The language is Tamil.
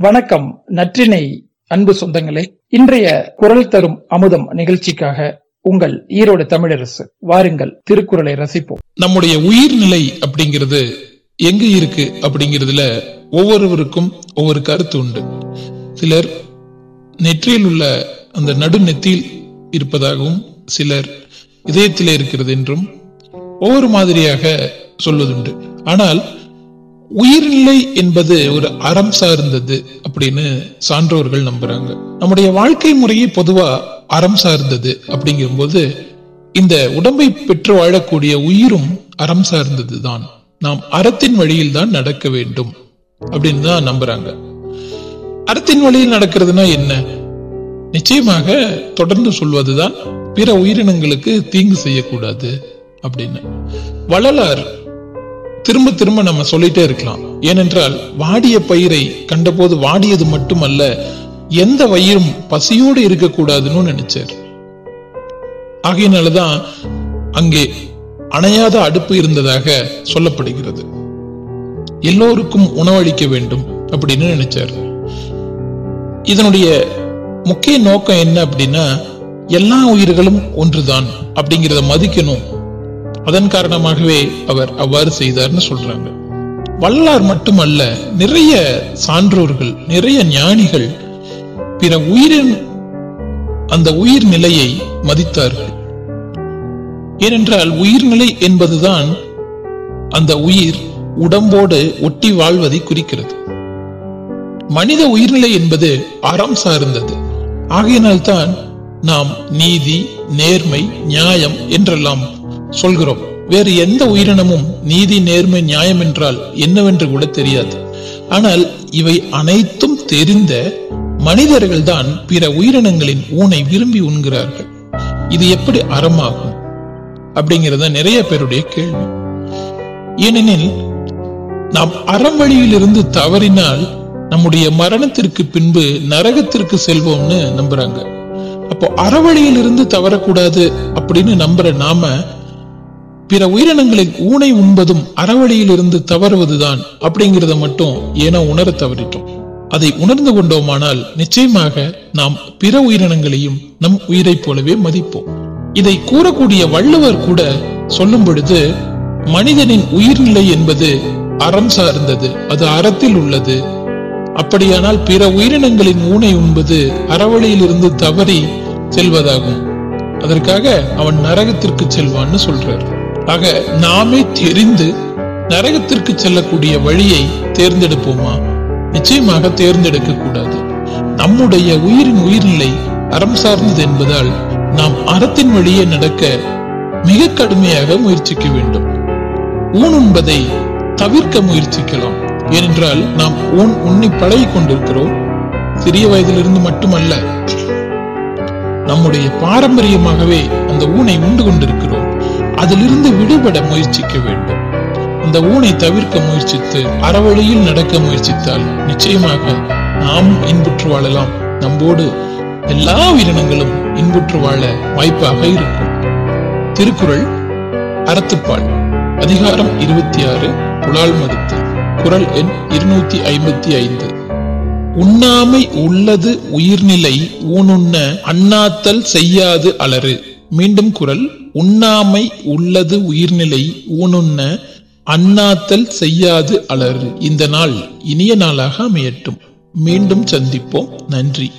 வணக்கம் நற்றினை அன்பு சொந்தங்களே. இன்றைய குரல் தரும் அமுதம் நிகழ்ச்சிக்காக உங்கள் ஈரோடு தமிழரசு வாருங்கள் திருக்குறளை ரசிப்போம். நம்முடைய உயிர்நிலை அப்படிங்கிறது எங்க இருக்கு அப்படிங்கிறதுல ஒவ்வொருவருக்கும் ஒவ்வொரு கருத்து உண்டு. சிலர் நெற்றியில் உள்ள அந்த நடு நெத்தியில் இருப்பதாகவும் சிலர் இதயத்திலே இருக்கிறது என்றும் ஒவ்வொரு மாதிரியாக சொல்வதுண்டு. ஆனால் உயிரில்லை என்பது ஒரு அறம் சார்ந்தது அப்படின்னு சான்றோர்கள் நம்புறாங்க. நம்முடைய வாழ்க்கை முறையே பொதுவா அறம் சார்ந்தது அப்படிங்கும்போது இந்த உடம்பை பெற்று வாழக்கூடிய உயிரும் அறம் சார்ந்தது தான் நாம் அறத்தின் வழியில் தான் நடக்க வேண்டும் அப்படின்னு தான் நம்புறாங்க. அறத்தின் வழியில் நடக்கிறதுனா என்ன? நிச்சயமாக தொடர்ந்து சொல்வதுதான் பிற உயிரினங்களுக்கு தீங்கு செய்யக்கூடாது அப்படின்னு. வள்ளலார் திரும்ப திரும்ப நம்ம சொல்லிட்டே இருக்கலாம். ஏனென்றால் வாடிய பயிரை கண்டபோது வாடியது மட்டுமல்ல எந்த வயிறும் பசியோடு இருக்கக்கூடாதுன்னு நினைச்சார். ஆகையினாலதான் அங்கே அணையாத அடுப்பு இருந்ததாக சொல்லப்படுகிறது. எல்லோருக்கும் உணவளிக்க வேண்டும் அப்படின்னு நினைச்சார். இதனுடைய முக்கிய நோக்கம் என்ன அப்படின்னா எல்லா உயிர்களும் ஒன்றுதான் அப்படிங்கிறத மதிக்கணும். அதன் காரணமாகவே அவர் அவ்வாறு செய்தார்னு சொல்றாங்க. வல்லார் மட்டுமல்ல நிறைய சான்றோர்கள் நிறைய ஞானிகள் பிற உயிரின் அந்த உயிர் நிலையை மதித்தார்கள். ஏனென்றால் உயிர்நிலை என்பதுதான் அந்த உயிர் உடம்போடு ஒட்டி வாழ்வதை குறிக்கிறது. மனித உயிர்நிலை என்பது அறம் சார்ந்தது. ஆகையினால்தான் நாம் நீதி நேர்மை நியாயம் என்றெல்லாம் சொல்கிறோம். வேறு எந்த உயிரினமும் நீதி நேர்மை நியாயம் என்றால் என்னவென்று கூட தெரியாது. ஆனால் இவை அனைத்தும் தெரிந்த மனிதர்கள் தான் பிற உயிரினங்களின் ஊனை விரும்பி உண்கிறார்கள். இது எப்படி அறமாகும்? அப்படிங்கிறத நிறைய பேருடைய கேள்வி. ஏனெனில் நாம் அறம் வழியிலிருந்து தவறினால் நம்முடைய மரணத்திற்கு பின்பு நரகத்திற்கு செல்வோம்னு நம்புறாங்க. அப்போ அறவழியிலிருந்து தவறக்கூடாது அப்படின்னு நம்புற நாம பிற உயிரினங்களின் ஊனை உண்பதும் அறவழியில் இருந்து தவறுவதுதான் அப்படிங்கிறத மட்டும் ஏனோ உணர தவறிட்டோம். அதை உணர்ந்து கொண்டோமானால் நிச்சயமாக நாம் பிற உயிரினங்களையும் நம் உயிரை போலவே மதிப்போம். இதை கூறக்கூடிய வள்ளுவர் கூட சொல்லும் பொழுது மனிதனின் உயிர்நிலை என்பது அறம் சார்ந்தது அது அறத்தில் உள்ளது. அப்படியானால் பிற உயிரினங்களின் ஊனை உண்பது அறவழியில் இருந்து தவறி செல்வதாகும். அதற்காக அவன் நரகத்திற்கு செல்வான்னு சொல்றார். ஆக நாமே தெரிந்து நரகத்திற்கு செல்லக்கூடிய வழியை தேர்ந்தெடுப்போமா? நிச்சயமாக தேர்ந்தெடுக்க கூடாது. நம்முடைய உயிரின் உயிர்நிலை அறம் சார்ந்தது என்பதால் நாம் அறத்தின் வழியே நடக்க மிக கடுமையாக முயற்சிக்க வேண்டும். ஊன் உண்பதை தவிர்க்க முயற்சிக்கலாம். ஏனென்றால் நாம் ஊன் உண்ணி பழகி கொண்டிருக்கிறோம். சிறிய வயதிலிருந்து மட்டுமல்ல நம்முடைய பாரம்பரியமாகவே அந்த ஊனை உண்டு கொண்டிருக்கிறோம். அதிலிருந்து விடுபட முயற்சிக்க வேண்டும். இந்த ஊனை தவிர்க்க முயற்சித்து அறவழியில் நடக்க முயற்சித்தால் நிச்சயமாக நாம் இன்புற்று வாழலாம். நம்மோடு எல்லா உயிரினங்களும் இன்புற்று வாழ வாய்ப்பாக இருக்கும். திருக்குறள் அறத்துப்பால் அதிகாரம் இருபத்தி ஆறு புலால் மதத்து குரல் எண் இருநூத்தி ஐம்பத்தி ஐந்து. உண்ணாமை உள்ளது உயிர்நிலை ஊனுண்ண அண்ணாத்தல் செய்யாது அலறு. மீண்டும் குரல் உண்ணாமை உள்ளது உயிர்நிலை ஊனுண்ண அண்ணாத்தல் செய்யாது அலறு. இந்த நாள் இனிய நாளாக அமையட்டும். மீண்டும் சந்திப்போம். நன்றி.